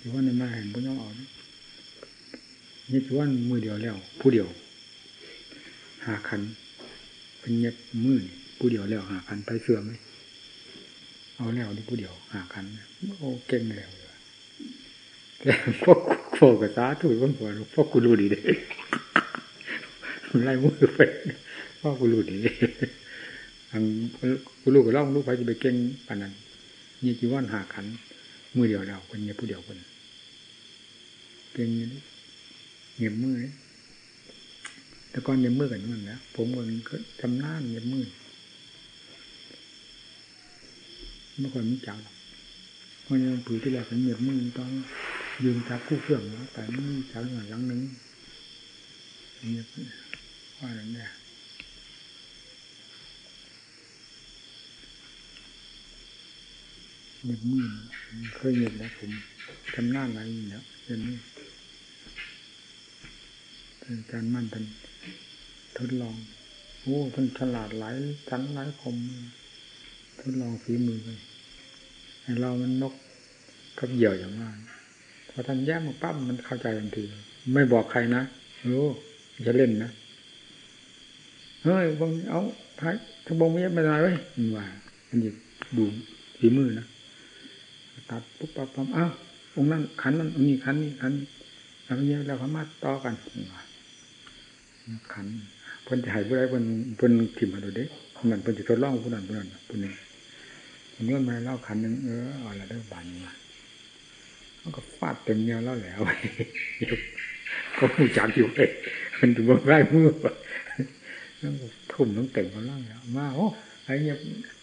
ถือว่าในมาเห็นพวกน้องออกนี่ถือว่ามือเดียวแล้ว ผู้เดียวหาคันเป็นเงียบมือผู้เดียวแล้วหาคันไปเสื่อมไหมเอาแล้วนี่ผู้เดียวหาคันโอ้เก่งแล้วแต่พวกโฟกัสาถูกคนหัวพวกกูรู้ดีเลยไล่มือไปพ่อกูรู้ดีทางกูรู้กับเล่าลูกไปจะไปเก่งปานนั้นนี่จีว่านหาขัน มือเดียวเราคนเนี้ยผู้เดียวคนเก่งเงียบมือแต่ก่อนเงียบมือกันนั่นแหละผมก็ทำหน้าเงียบมือไม่ค่อยมีจังเพราะยังผือที่แรกเงียบมือต้องยืนจับคู่เครื่องแล้วแต่ไม่มีจังหลังนึงเงียบว่าอย่างนี้ เงียบมือเคยเงียบแล้วผมทำหน้าอะไรอย่างเงี้ยเงียบมือเป็นการมั่นเป็นทดลอง โอ้ท่านฉลาดหลายชั้นหลายคมทดลองฝีมือไปเรามันนกกับเหยี่ยวอย่างว่าพอท่านแย้มมาปั๊บมันเข้าใจทันที ไม่บอกใครนะโอ้จะเล่นนะเฮ้ยบงเอาพายถ้าบงไม่ไม่ได้เว้ยมันว่ามันหยิบดูฝีมือนะ ตัดปุ๊บปั๊บปั๊บอ้าวองนั้นขันนั้นองนี้ขันนี้ขันแล้วเยอะแล้วสามารถต่อกันขันเพิ่นจะหายผู้ใดเพิ่นเพิ่นถิ่มมาดูเด็กมันเพิ่นจะทดลองผู้นั้นผู้นั้นผู้นึงเมื่อมาเล่าขันหนึ่งเออเอาละได้บานมามันก็ฟาดเต็มเนี้ยแล้วแล้วก็ผู้จักอยู่เองมันถึงว่าไร้มือทุ่มต้องเต็มกำลังแล้วมาโอ้ไอ้เนี้ย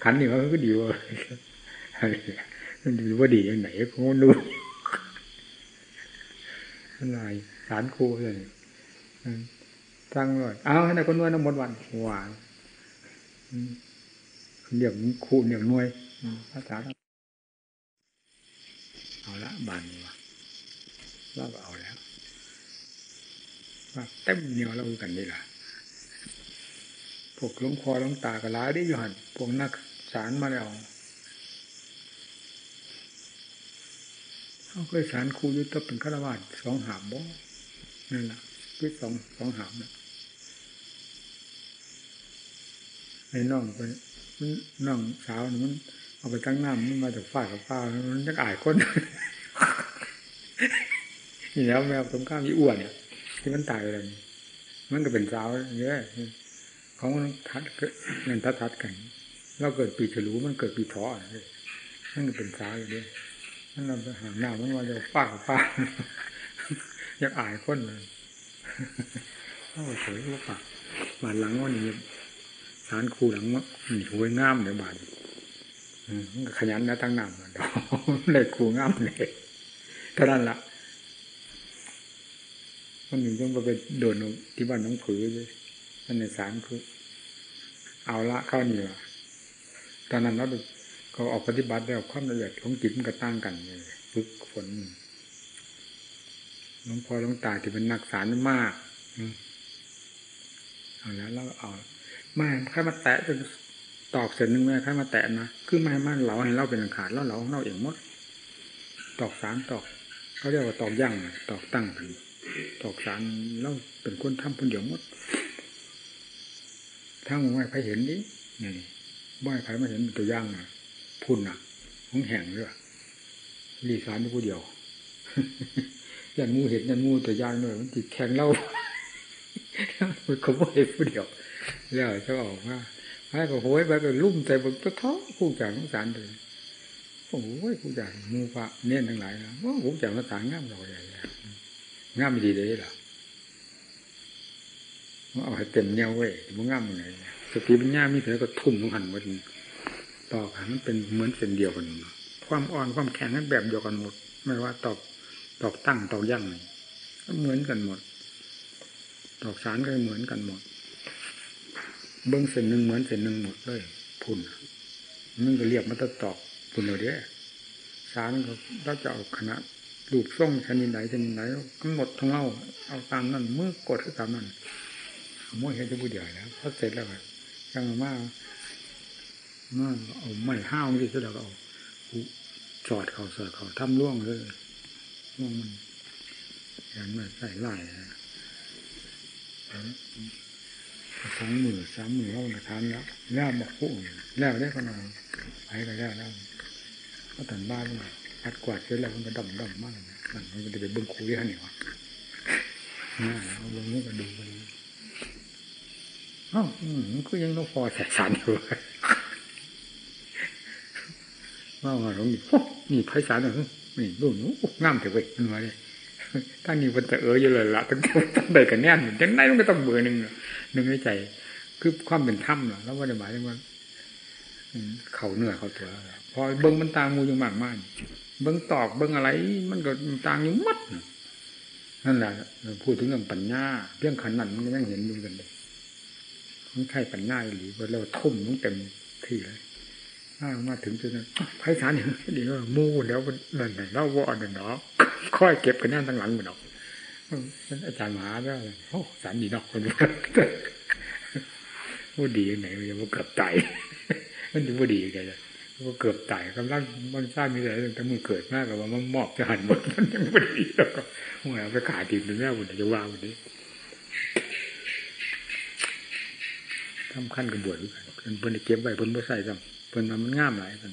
ขันนี่มันก็ดีว่ะ มันดีว่าดีอย่างไหนก็ไม่รู้อะไรสารครูเลยตั้งเลยเอาให้นายคนนวดน้ำมดวันหวานเดี๋ยวครูเดี๋ยวนวยภาษาเอาละบานวะเราก็เอาแล้วว่าเต็มเหนียวเรากันนี่ล่ะพวกหลวงคอหลวงตากระลาได้อยู่หันพวกนักสารมาแล้ว เขาเคยสารครูยุทธเป็นฆราวาสสองหามบ่นั่นแหละพิสองสองหามนะไอ้น้องไปน้องสาวมันเอาไปตั้งหน้ำมันมาจากฝ้ากับฝ้ามันจะอายคนนี่แล้วแมวตรงข้ามยี่อ้วนเนี่ยที่มันตายไปเลยมันก็เป็นสาวเยอะของมันทัดนั่นทัดทัดกัน เราเกิดปีฉลูมันเกิดปีท้อมันก็เป็นสาวอยู่ด้วย นั่นเราไปหาหน้ามันมาจากฝ้ากับฝ้าอยากอายคนเลยโอ้สวยว่าปากบาดหลังว่านี่สารคูหลังว่านี่หวยงามเดี๋ยวบาดขยันนะตั้งนานเลยคูงามเลยเท่านั้นละวันหนึ่งต้องไปโดดที่บ้านน้องผือเลยนั่นในสารคือ เอาละเข้าเหนือตอนนั้นเรา เขาออกปฏิบัติแล้วความละเอียดของจิตมันก็ตั้งกันเลยฝึกฝนหลวงพ่อหลวงตาที่เป็นนักสารมากเอาแล้วเราเอาไม่แค่มาแตะจนตอกเสร็จนึงแม่ค่มาแตะนะคือไม้มันเหลาให้เราเป็นขาดแล้วเหลาเราเองหมด ตอกสารตอกเขาเรียกว่าตอกย่างตอกตั้งกันตอกสารเราเป็นคนทำคนเดียวหมดถ้ามึงไม่ใครเห็นดินี่บ่ให้ใครมาเห็นตัวย่างนะ พุ่นอะของแห่งเรือรีสารที่ผู้เดียวยันมูเห็นยันมูแตัวย่างด้วยมันติดแข็งเล่ามันเขาไม่เห็นผู้เดียวแล้วจะออกว่าไอ้ก็โหยไปก็ลุ่มใจบนตัวท้อผู้จายของสารเลยโอ้ยผู้จายมูพระเนี่ยทั้งหลายนะว่าผู้จ่ายมาสารงามเราใหญ่งามดีเลยหรอเอาให้เต็มเนี้ยเว้ยมันงามยังไงสติปัญญามีเถอะก็ทุ่มลงหันมัน ตอกมันเป็นเหมือนเส้นเดียวกัน ความอ่อนความแข็งนั้นแบบเดียวกันหมด ไม่ว่าตอกตอกตั้งตอกย่างเหมือนกันหมด ตอกสารก็เหมือนกันหมด เบื้องเส้นหนึ่งเหมือนเส้นหนึ่งหมดเลยพุ่นมันก็เรียกมันตะตอกพุ่นเลยเด้สารก็เราจะเอาคณะลูกส่งชนิดไหนชนิดไหนกำหนดทั้งเล่าเอาตามนั้นเมื่อกดก็ตามนั้นมั่วเห็นจะพูดเดียวแล้วพอเสร็จแล้วก็ยังมา มาเอาไม่ห้าวนี่เสร็แล้วก็เอาสอดเขาสอดเขาทำล่วงเลยมองมันอย่างนั้นใส่ไล่สองหมื่นสามหมื่นเขาทานแล้วแล้วบอกผู้แล้วได้ก็นอนไปก็แล้วแล้วก็ตันบ้านเลยพัดกวาดเสร็จแล้วมันก็ดำดำมากเลยนั่นมันจะไปเบิ้งคุยฮะเนี่ยวะน่าเอาเบิ้งนี่ก็ดูกันอ้าวก็ยังต้องพอแสบสารอยู่ ว่ามาตรงนี้นี่ไพศาลเหรอนี่ดูหนูงามแต่เว้ยมันมาเลยถ้านี่มันจะเอออยู่เลยละตั้งตั้งใดกันแน่นยังไงมันก็ต้องเบอร์หนึ่งหนึ่งในใจ คือความเป็นถ้ำเนาะแล้วว่าจะหมายถึงว่าเข่าเนื้อเขาตัวพอเบิ้งมันตางมูอยู่มากมากเบิ้งตอกเบิ้งอะไร มันก็ตางอยู่มัดนั่นแหละพูดถึงเรื่องปัญญาเรื่องขันนั่นมันยังเห็นอยู่กันเลยมันใช่ปัญญาหรือว่าเราทุ่มต้องเต็มที่เลย มาถึงจุดนั้นไพศาลเนี่ยดีว่ามูแล้วนั่นไหนเล่าวอันเนาะค่อยเก็บกันแน่ตั้งหลังเหมือนเนาะอาจารย์มหาได้โอ้สารดีนอกคนพูดดียังไงมันจะมาเกือบตายมันจะพูดดียังไงเลยก็เกือบตายกำลังมันสร้างมีอะไรแต่มือเกิดมากกว่ามันมอบจะหันหมดมันยังไม่ดีแล้วก็หัวไปขาดทีมถึงแม่บุญจะว่าวันนี้ทำขั้นกระบวดด้วยกันเพิ่นเก็บไว้เพิ่นไม่ใส่ซ้ำ เพิ่นมันง่ามหลายกัน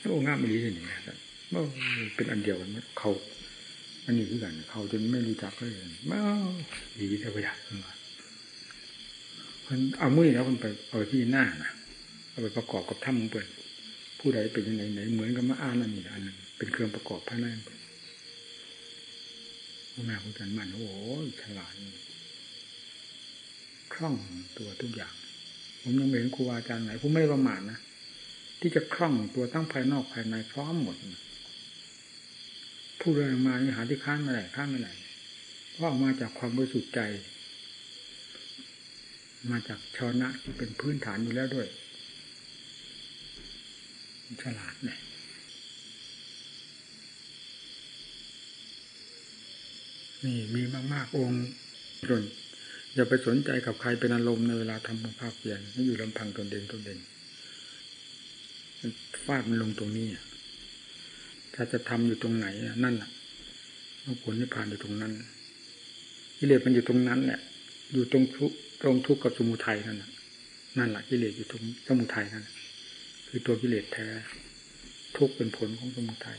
โอ้ง่ามไม่ดีเลยนี่ครับเป็นอันเดียวกันเขาอันนี้คือกันเขาจนไม่รู้จักเลยมาดีแต่ประหยัดมาคนเอามือแล้วคนไปเอาที่หน้านะเอาไปประกอบกับถ้ำเปิดผู้ใดเป็นยังไงไหนเหมือนกับมาอ่านอันนี้อันนึงเป็นเครื่องประกอบภายในพ่อแม่พูดกันมันโอ้โหฉลาดคล่องตัวทุกอย่าง ผมยังเห็นครูอาจารย์ไหนผมไม่ประมาทนะที่จะคล่องตัวตั้งภายนอกภายในพร้อมหมดผู้เรียนมาหาที่ค้านไม่ได้ค้านไม่ได้เพราะออกมาจากความบริสุทธิ์ใจ มาจากชนะที่เป็นพื้นฐานอยู่แล้วด้วยฉลาดเนี่ยนี่มีมาก ๆ องค์จน อย่าไปสนใจกับใครเป็นอารมณ์ในเวลาทำภาพเปลี่ยนให้อยู่ลำพังตนเด่นตนเด่นฟาดมันลงตรงนี้ถ้าจะทำอยู่ตรงไหนนั่นแหละผลนิพพานอยู่ตรงนั้นกิเลสมันอยู่ตรงนั้นแหละอยู่ตรงทุกตรงทุกข์กับสมุทัยนั่นแหละนั่นแหละกิเลสอยู่ตรงสมุทัยนั่นคือตัวกิเลสแท้ ทุกข์เป็นผลของสมุทัย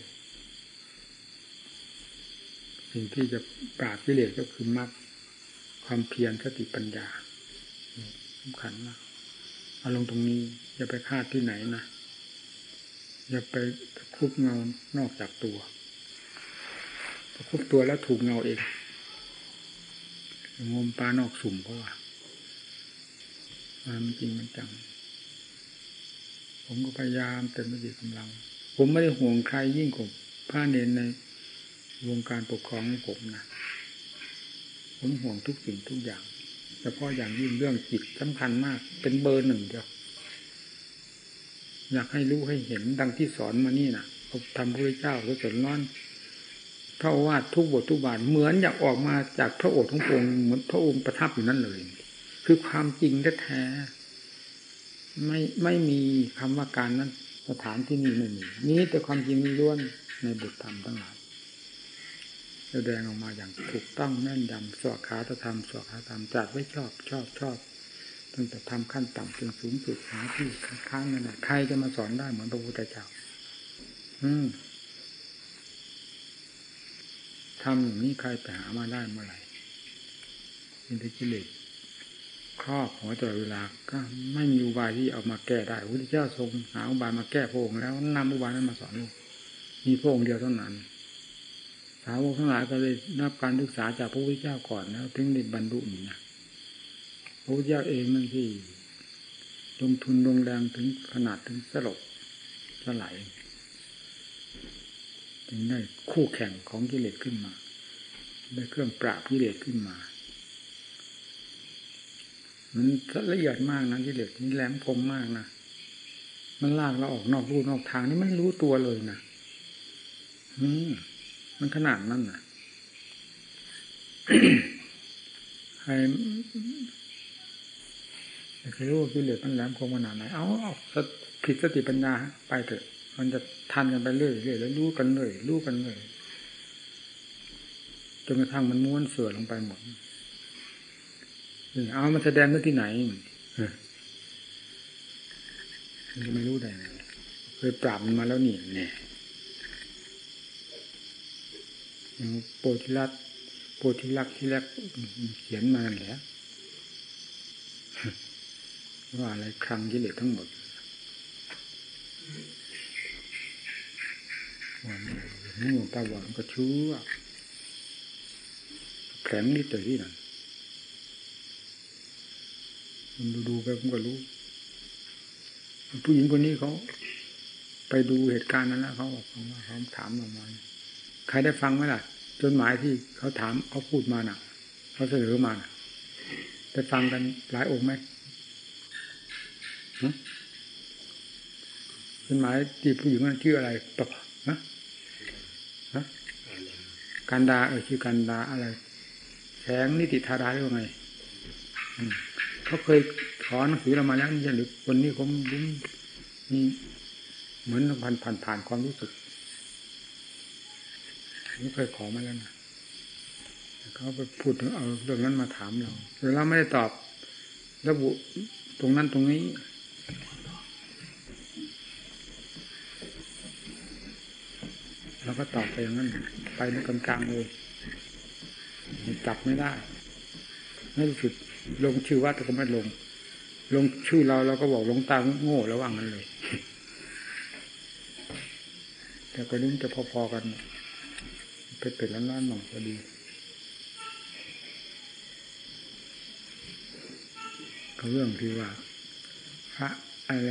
สิ่งที่จะปราบกิเลสก็คือมรรค ความเพียรสติปัญญาสำคัญมากเอาลงตรงนี้ อย่าไปคาดที่ไหนนะ อย่าไปคุบเงานอกจากตัวคุบตัวแล้วถูกเงาเองงมปลานอกสุ่มเพราะว่ามันจริงมันจัง ผมก็พยายามเต็มที่กำลัง ผมไม่ได้ห่วงใครยิ่งกว่าพระเนนในวงการปกครองของผมนะ ผมห่วงทุกสิ่งทุกอย่างเฉพาะอย่างยิ่งเรื่องจิตสำคัญมาก เป็นเบอร์หนึ่งเดียวอยากให้รู้ให้เห็นดังที่สอนมานี่นะทำพระเจ้าพระสนร้อนพระวาดทุกบททุกบาทเหมือนอยากออกมาจากพระโอษฐ์ของพระองค์เหมือนพระองค์ประทับอยู่นั่นเลย คือความจริงแท้ไม่ไม่มีคำว่าการนั้นสถานที่นี้ไม่มีนี้แต่ความจริงล้วนในบทธรรมทั้งหลาย แสดงออกมาอย่างถูกต้องแน่นยำสวขาธรรมสวขาธรรมจัดไว้ชอบชอบชอบตั้งแต่ทำขั้นต่ำจนสูงสุดหาที่ค้างนั่นแหละใครจะมาสอนได้เหมือนพระพุทธเจ้าอืมทำอย่างนี้ใครไปหามาได้เมื่อไหร่เป็นกิเลสครอบหัวตลอดเวลาก็ไม่มีอุบายที่เอามาแก้ได้พระพุทธเจ้าทรงหาอุบายมาแก้พระองค์แล้วนำอุบายนั้นมาสอนลูกมีพระองค์เดียวเท่านั้น สาวกทั้งหลายก็เลยนับการศึกษาจากพระพุทธเจ้าก่อนแล้วถึงได้บรรลุนี่นะพระพุทธเจ้าเองนั่นที่ลงทุนลงแรงถึงขนาดถึงสลบสลายจึงได้คู่แข่งของกิเลสขึ้นมาได้เครื่องปราบกิเลสขึ้นมามันละเอียดมากนะกิเลสนี่แหลมคมมากนะมันลากเราออกนอกรูนอกทางนี่มันรู้ตัวเลยนะอืม มันขนาดนั้นนะใครอยากรู้ว่ากิเลสมันแหลมคมขนาดไหน เอาเอาผิดสติปัญญาไปเถอะ มันจะทันกันไปเรื่อยเรื่อยแล้วรู้กันเลยรู้กันเลยจนกระทั่งมันม้วนเสือลงไปหมดเอามาแสดงกันที่ไหนมันไม่รู้ได้ไงเคยปราบมันมาแล้วนี่เนี่ย โปธิรัตโปธิรักที่แรกเขียนมาแหละว่าอะไรครั้งกิเลสทั้งหมดวันนี้หลวงตาหวานก็ชั่วแข็งนิดแต่ที่นั่นมันดูดูไปผมก็รู้ ผู้หญิงคนนี้เขาไปดูเหตุการณ์นั้นแล้วเขาบอกว่าเขาถามออกมาใครได้ฟังไหมล่ะ จดหมายที่เขาถามเขาพูดมาน่ะเขาเสนอมาน่ะได้ฟังกันหลายองค์ไหมจดหมายที่ผู้หญิงนั้นชื่ออะไรปะนะนะการดาเออชื่อการดาอะไรแสงนิติธาราหรือไงเขาเคยขอหนังสือเรามาแล้วนี่หรือคนนี้ผมนี่เหมือนผ่านผ่านผ่านความรู้สึก นี่เคยขอมาแล้วนะเขาไปพูดถึงเอาเรื่องนั้นมาถามเราแต่เราไม่ได้ตอบ ระบุตรงนั้นตรงนี้เราก็ตอบไปอย่างนั้น ไปในกลางๆเลยจับไม่ได้ ไม่รู้สึกลงชื่อว่าแต่ก็ไม่ลง ลงชื่อเราเราก็บอกลงตาโง่ระหว่างกันเลย แต่ก็นี้จะพอๆกัน ปเป็นล้านๆหน่อยพอดีเรื่องที่ว่าพระอะไร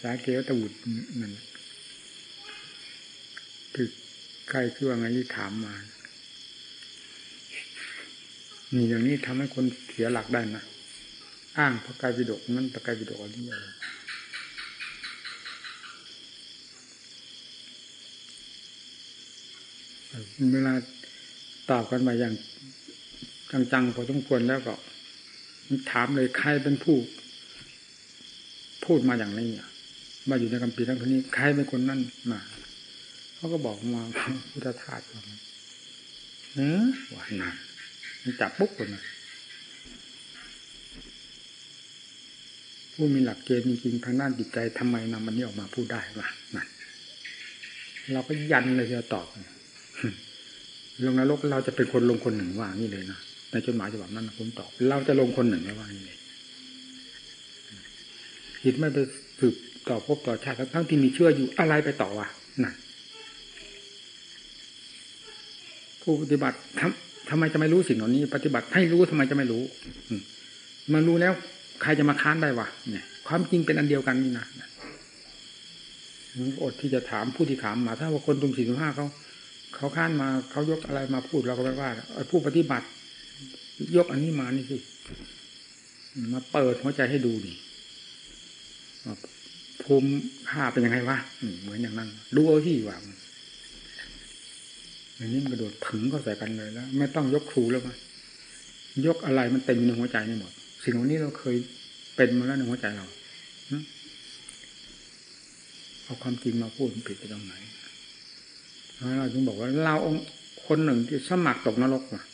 สาเกวตบุตรนั่นคือใครคือว่าไงที่ถามมานี่อย่างนี้ทำให้คนเสียหลักได้นะ อ้างพระกายวิดกนั้นพระกายวิดกอะไรอย่าง เวลาตอบกันมาอย่างจังๆพอสมควรแล้วก็ถามเลยใครเป็นผู้ พูดมาอย่างนี้มาอยู่ในคำปีทั้งคนนี้ใครเป็นคนนั่นมาเขาก็บอกมาพุทธทาสว่าเออว่านั่นมันจับปุ๊บคนนะผู้มีหลักเกณฑ์จริงๆทางด้านจิตใจทำไมนำมันนี้ออกมาพูดได้วะนั่นเราก็ยันเลยจะตอบ ลงนรกเราจะเป็นคนลงคนหนึ่งว่านี่เลยนะในจดหมายฉบับนั้นผมตอบเราจะลงคนหนึ่งไม่ว่านี่เลยจิตไม่ไปสืบต่อพบต่อชาติทั้งที่มีเชื่ออยู่อะไรไปต่อวะนั่นผู้ปฏิบัติทำทำไมจะไม่รู้สิ่งเหล่านี้ ปฏิบัติให้รู้ทำไมจะไม่รู้มารู้แล้ว ใครจะมาค้านได้วะเนี่ย ความจริงเป็นอันเดียวกันนี่นะอดที่จะถามผู้ที่ถามมา ถ้าว่าคนตุ่มสี่สิบห้าเขา เขาค้านมาเขายกอะไรมาพูดเราก็ไม่ว่าผู้ปฏิบัติ ยกอันนี้มานี่สิมาเปิดหัวใจให้ดูดิภูมิค่าเป็นยังไงวะเหมือนอย่างนั้นดูเอาที่ว่าอันนี้มันกระโดดถึงก็ใส่กันเลยแล้ว ไม่ต้องยกครูแล้วมั้ยยกอะไรมันเต็มในหัวใจนี่หมด สิ่งเหล่านี้เราเคยเป็นมาแล้วในหัวใจเราเอาความจริงมาพูดผิดไปตรงไหน เราจึงบอกว่าเราองคนหนึ่งที่สมัครตกนรกนะ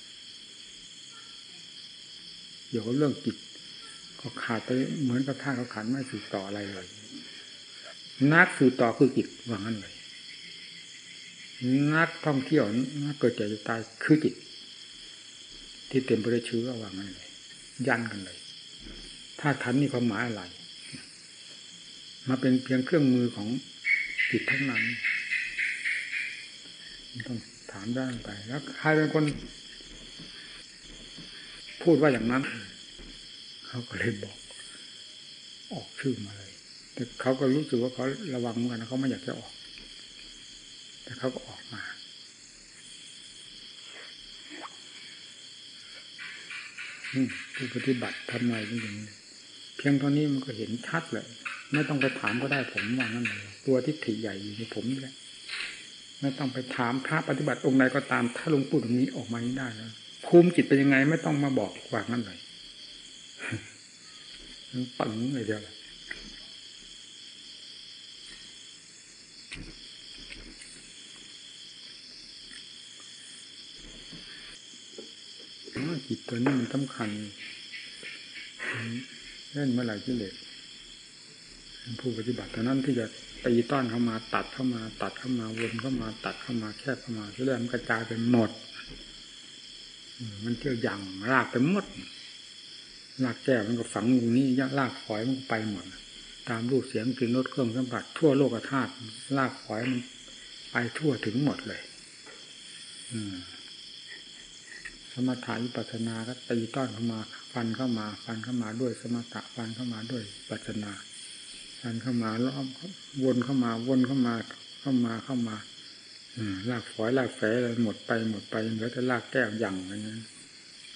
เดี๋ยวเรื่องจิตก็ขาดไปเหมือนกับท่าเขาขันไม่สืบต่ออะไรเลย นักสืบต่อคือจิตว่างั้นเลย นักท่องเที่ยวนักเกิดเจ็บตายคือจิต ที่เต็มไปด้วยเชื้อว่างั้นเลย ยันกันเลยถ้าขันมีความหมายอะไร มาเป็นเพียงเครื่องมือของจิตทั้งนั้น ต้องถามได้ไป แล้วใครเป็นคน พูดว่าอย่างนั้น เขาก็เลยบอก ออกชื่อมาเลย แต่เขาก็รู้สึกว่าเขาระวังเหมือนกันเขาไม่อยากจะออก แต่เขาก็ออกมาผู้ปฏิบัติทำไมจริงๆเพียงเท่านี้มันก็เห็นชัดเลย ไม่ต้องไปถามก็ได้ผมว่างั้นเลยตัวทิฏฐิใหญ่อยู่ในผมนี่แหละ ไม่ต้องไปถามพระปฏิบัติองค์ใดก็ตาม ถ้าหลวงปู่ตรงนี้ออกมานี้ได้แล้วภูมิจิตเป็นยังไงไม่ต้องมาบอกว่างั้นเลยปังเลยเดียวจิตตัวนี้มันสำคัญเล่นเมื่อไหร่กิเลสผู้ปฏิบัติเท่านั้นที่จะ ตีต้อนเข้ามาตัดเข้ามา ตัดเข้ามาวนเข้ามา ตัดเข้ามาแคบเข้ามาเรื่องมันกระจายไปหมด มันเที่ยวยังรากไปหมดรากแก้วมันก็ฝังอยู่นี่ยรากฝอยมันไปหมดตามรูปเสียงกลิ่นรสเครื่องสัมผัสทั่วโลกธาตุรากฝอยมันไปทั่วถึงหมดเลย อืมสมถะวิปัสสนาก็ตีต้อนเข้ามา ฟันเข้ามา ฟันเข้ามาด้วยสมถะฟันเข้ามาด้วยปัสนา ฟันเข้ามาล้อมวนเข้ามาวนเข้ามาเข้ามาเข้ามาลากฝอยลากแฝอะไรหมดไปหมดไปเหลือแต่ลากแก้วยั่งอะไรนั้น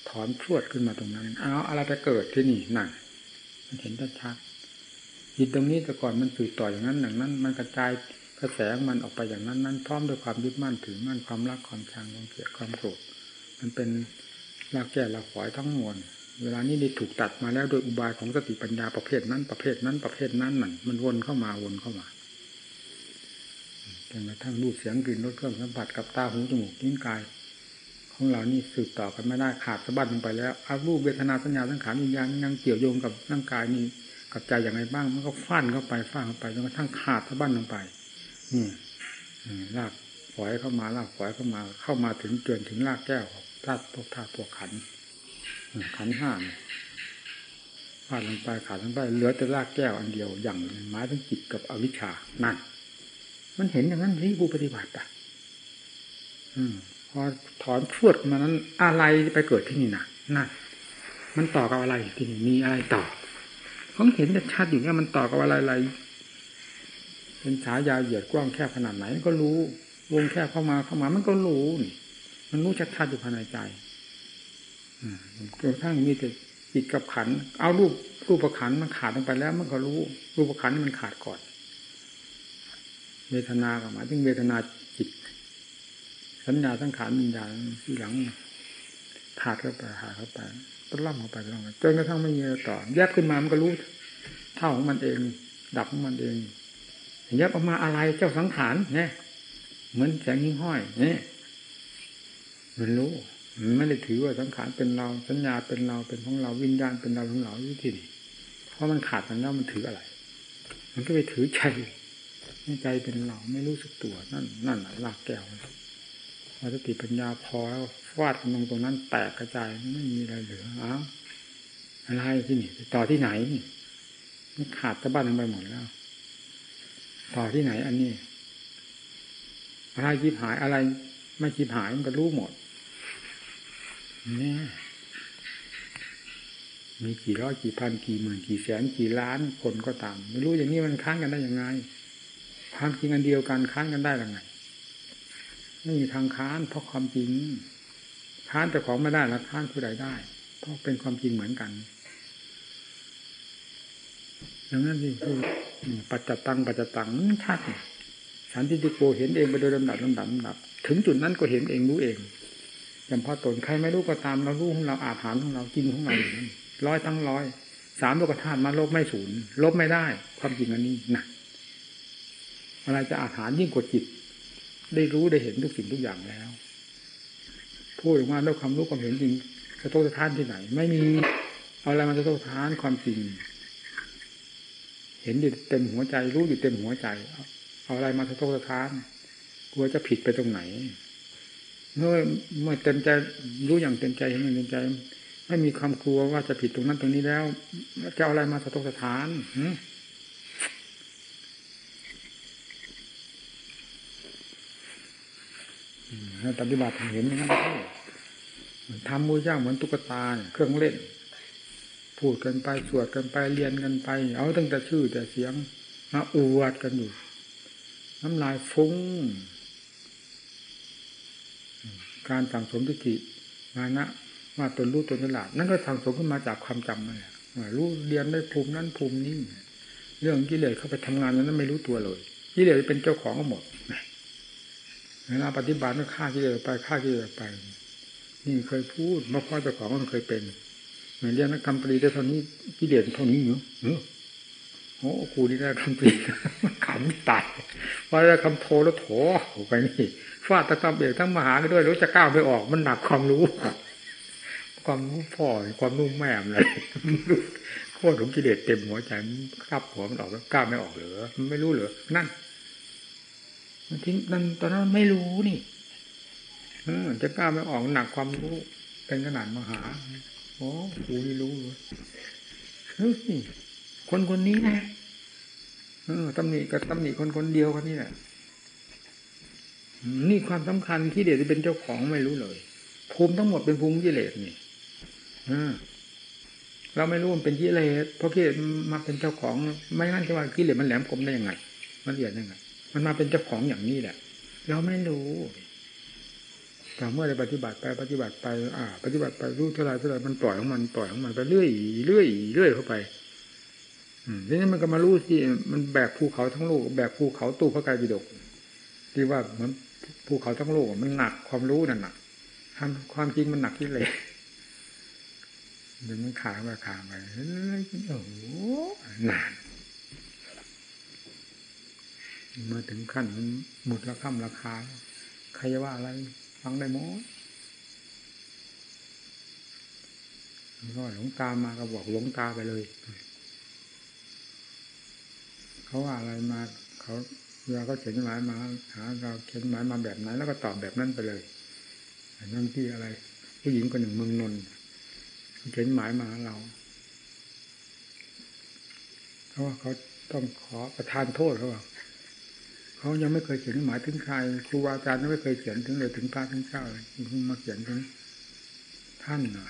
ถอนพรวดขึ้นมาตรงนั้นเอาอะไรไปเกิดที่นี่นั่นมันเห็นชัดจิตตรงนี้แต่ก่อนมันสื่อต่ออย่างนั้นอย่างนั้น มันกระจายกระแสมันออกไปอย่างนั้นนั้นพร้อมด้วยความยึดมั่นถือมั่นความรักความชังความเกลียดความโกรธมันเป็นลากแก้ลากฝอยทั้งมวล เวลานี้ได้ถูกตัดมาแล้วโดยอุบายของสติปัญญาประเภทนั้นประเภทนั้นประเภทนั้นนั่นมันวนเข้ามาวนเข้ามาจนกระทั่งรูปเสียงกลิ่นรสเครื่องสัมผัสกับตาหูจมูกลิ้นกาย ของเรานี่สืบต่อกันไม่ได้ขาดสะบัดลงไปแล้วอารูปเวทนาสัญญาสังขารวิญญาณยังเกี่ยวโยงกับร่างกายนี่กับใจอย่างไรบ้าง มันก็ฟันเข้าไปฟันเข้าไปจนกระทั่งขาดสะบัดลงไปนี่ลากฝอยเข้ามาลากฝอยเข้ามา เข้ามาถึงเกินถึงลากแก้วธาตุพวกธาตุพวกขัน ขันห้าฟาดลงไปขาดลงไปเหลือแต่ลากแก้วอันเดียวอย่างหมายถึงจิตกับอวิชชานั่นมันเห็นอย่างนั้นนี่ผู้ปฏิบัติอะพอถอนพรวดมานั้น อะไรไปเกิดที่นี่นะนั่นมันต่อกับอะไรที่นี่มีอะไรต่อเขาเห็นชัดอยู่เนี่ยมันต่อกับอะไรอะไรเป็นฉายาวเหยียดกว้างแค่ขนาดไหนก็รู้ วงแค่เข้ามาเข้ามามันก็รู้นี่มันรู้ชัดๆอยู่ภายในใจ จนกระทั่งมีแต่จิตกับขัน เอารูปรูปขันมันขาดลงไปแล้ว มันก็รู้ รูปขันมันขาดก่อน เวทนากับหมายถึงเวทนาจิต สัญญาทั้งขานวิญญาณที่หลังขาดเข้าไปขาดเข้าไปต้นล่ำเข้าไปต้นล่ำจนกระทั่งไม่มีต่อ แยกขึ้นมามันก็รู้ เท่าของมันเอง ดับของมันเองแยกออกมาอะไรเจ้าสังขารเนี่ยเหมือนแสงหิ้งห้อยเนี่ยมันรู้ ไม่ได้ถือว่าสังขารเป็นเรา สัญญาเป็นเราเป็นของเราวิญญาณเป็นเราของเราที่ที่นี่เพราะมันขาดมันแล้วมันถืออะไร มันก็ไปถือใจใจเป็นเราไม่รู้สึกตัวนั่นนั่นหลักแก้วพอสติปัญญาพอแล้วฟาดลงตรงนั้นแตกกระจายไม่มีอะไรเหลืออ้าวอะไรที่นี่ต่อที่ไหนมันขาดสะบั้นลงไปหมดแล้ว ต่อที่ไหน อันนี้อะไรจีบหายอะไร ไม่จีบหายมันก็รู้หมด มีกี่ร้อยกี่พันกี่หมื่นกี่แสนกี่ล้านคนก็ตาม ไม่รู้อย่างนี้มันค้านกันได้ยังไงความจริงอันเดียวกันค้านกันได้ยังไงไม่มีทางค้านเพราะความจริง ค้านแต่ของไม่ได้แล้วค้านผู้ใดได้ เพราะเป็นความจริงเหมือนกันดังนั้นที่พูดปัจจตังปัจจตังชัดสันติโกเห็นเองไปโดยลำดับลำดับลำดับ ถึงจุดนั้นก็เห็นเองรู้เอง จำพาะตนใครไม่รู้ก็ตามเรารู้ของเราอาหารของเราจริงของเราอย่ร้อยทั้งร้อยสามโลกธาตุมาลบไม่ศูนย์ลบไม่ได้ ความจริงอันนี้นะอะไรจะอาหารยิ่งกว่าจิต ได้รู้ได้เห็นทุกสิ่งทุกอย่างแล้วพูดออกมาด้วยความรู้ความเห็นจริงสะโทษทานที่ไหน ไม่มีเอาอะไรมาสะโทษทานความจริง เห็นอยู่เต็มหัวใจ รู้อยู่เต็มหัวใจเอาอะไรมาสะโทษทานกลัวจะผิดไปตรงไหน เมื่อเมื่อเต็มใจรู้อย่างเต็มใจเห็นอย่างเต็มใจ ไม่มีความกลัวว่าจะผิดตรงนั้นตรงนี้แล้วจะเอาอะไรมาสะทกสถานปฏิบัติเห็นไหมครับทำมือย่างเหมือนตุ๊กตาเครื่องเล่น พูดกันไปสวดกันไปเรียนกันไป เอาตั้งแต่ชื่อแต่เสียงมาอวดกันอยู่ น้ำลายฟุ้ง การสั่งสมทิฏฐิมานะว่าตนรู้ตนตลาดนั่นก็สั่งสมขึ้นมาจากความจำนั่นแหละรู้เรียนได้ภูมินั้นภูมินี้เรื่องกิเลสเข้าไปทำงานนั้นไม่รู้ตัวเลยกิเลสเป็นเจ้าของหมดเวลาปฏิบัติก็ฆ่ากิเลสไปฆ่ากิเลสไป นี่เคยพูดมาพ่อเจ้าของมันเคยเป็นเหมือนเรียนนักกรรมปรีได้เท่านี้กิเลสเท่านี้อยู่เออ โอ้ครูนี่ได้คำปรีขำตายว่าได้คำโทแล้วโถไปนี่ฟาดตะคำเบียกทั้งมหาด้วยรู้จะก้าวไปออกมันหนักความรู้ ความรู้พ่อความรู้แม่มันเลยโคตรของกิเลสเต็มหัวใจครับหัวมันออกแล้วกล้าไม่ออกเหรอมันไม่รู้เหรอนั่นมันทิ้งนั่นตอนนั้นมันไม่รู้นี่เออจะกล้าไม่ออกหนักความรู้เป็นขนาดมหาโอ้กูนี่รู้เลยเฮ้ย คนคนนี้นะเออตำหนิกับตำหนิคนคนเดียวกันนี่แหละนี่ความสำคัญที่เดชจะเป็นเจ้าของไม่รู้เลยภูมิทั้งหมดเป็นภูมิกิเลสนี่เออเราไม่รู้มันเป็นกิเลสเพราะกิเลสมาเป็นเจ้าของ ไม่งั้นจะว่ากิเลสมันแหลมคมได้ยังไง มันละเอียดยังไงมันมาเป็นเจ้าของอย่างนี้แหละ เราไม่รู้แต่เมื่อได้ปฏิบัติไปปฏิบัติไป อ่า ปฏิบัติไปรู้เท่าไรเท่าไรมันปล่อยของมันปล่อยของมันไปเรื่อยเรื่อยเรื่อยเข้าไปอืม ทีนี้มันก็มารู้สิมันแบกภูเขาทั้งโลกแบกภูเขาตู้พระกายบิดกที่ว่าเหมือนภูเขาทั้งโลกมันหนักความรู้นั่นหนักความจริงมันหนักที่เลยเดี๋ยวมันขามาขาไปโอ้โหนาน มาถึงขั้นมันหมดราคาราคาใครจะว่าอะไร ฟังได้หมดก็หลงตามาก็บอกหลงตาไปเลย เขาว่าอะไรมาเขาเวลาเขาเขียนหมายมา หาเราเขียนหมายมาแบบไหนแล้วก็ตอบแบบนั้นไปเลยนั่นที่อะไร ผู้หญิงคนหนึ่งเมืองนนท์เขียนหมายมาเราเขาว่าเขาต้องขอประทานโทษเขาว่าเขายังไม่เคยเขียนหมายถึงใครครูอาจารย์ไม่เคยเขียนถึงเลยถึงพระถึงเจ้าเลยมาเขียนถึงท่านนะ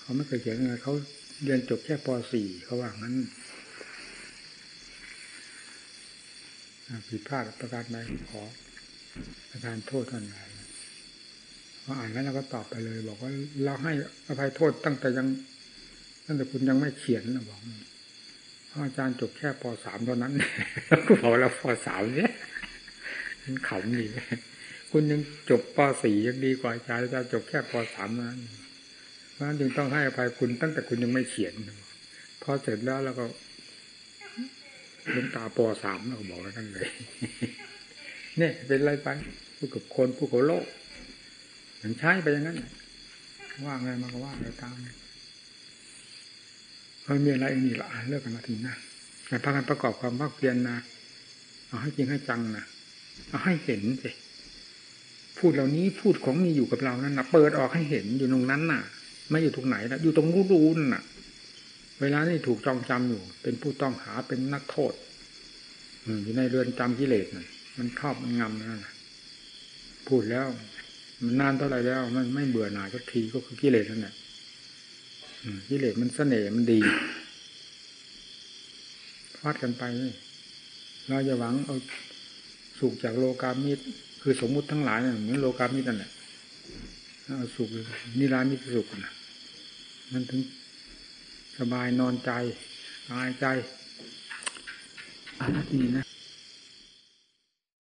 เขาไม่เคยเขียนเลยเขาเรียนจบแค่ป .4 เขาว่างั้น ผิดพลาดประการใดขอประทานโทษท่านใดพออ่านแล้วเราก็ตอบไปเลย บอกว่าเราให้อภัยโทษตั้งแต่ยังตั้งแต่คุณยังไม่เขียนนะบอกพอาจารย์จบแค่ปสามเท่านั้นแล้วก็บอกเราปสามเนี่ยมันขำดีคุณยังจบปสี่ยังดีกว่าอาจารย์อาจารย์จบแค่ปสามนั้นเพราะนั้นจึงต้องให้อภัยคุณตั้งแต่คุณยังไม่เขียนพอเสร็จแล้วเราก็ ล้มตาปสามเราบอกแล้วกันเลยเนี่ยเป็นไรไปพูดกับคนพูดกับโลกมันใช้ไปอย่างนั้นว่าไงมาก็ว่าไปตามมันมีอะไรนี่ละเลิกกันมาทีนะแต่พากันประกอบความภาคเพียรนะเอาให้จริงให้จังนะเอาให้เห็นสิพูดเหล่านี้พูดของมีอยู่กับเรานั่นนะเปิดออกให้เห็นอยู่ตรงนั้นน่ะ ไม่อยู่ตรงไหนนะอยู่ตรงรู้รู้น่ะ เวลานี่ถูกจองจำอยู่ เป็นผู้ต้องหาเป็นนักโทษอยู่ในเรือนจำกิเลสน่ะมันครอบมันงำนั่นพูดแล้ว มันนานเท่าไหร่แล้ว มันไม่เบื่อหน่ายสักทีก็คือกิเลสนั่นแหละกิเลสมันเสน่ห์มันดีพาดกันไปเราจะหวังเอาสุขจากโลกามิตรคือสมมุติทั้งหลายเนี่ยเหมือนโลกามิตรนั่นแหละเอาสุขนิรามิตสุขนะมันถึง สบายนอนใจหายใจอันนี้นะ